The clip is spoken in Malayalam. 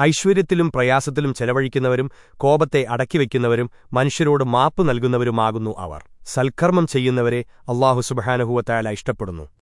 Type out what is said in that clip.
ഐശ്വര്യത്തിലും പ്രയാസത്തിലും ചെലവഴിക്കുന്നവരും കോപത്തെ അടക്കിവെക്കുന്നവരും മനുഷ്യരോട് മാപ്പ് നൽകുന്നവരുമാകുന്നു അവർ. സൽക്കർമ്മം ചെയ്യുന്നവരെ അള്ളാഹു സുബഹാനഹുവത്തായാല ഇഷ്ടപ്പെടുന്നു.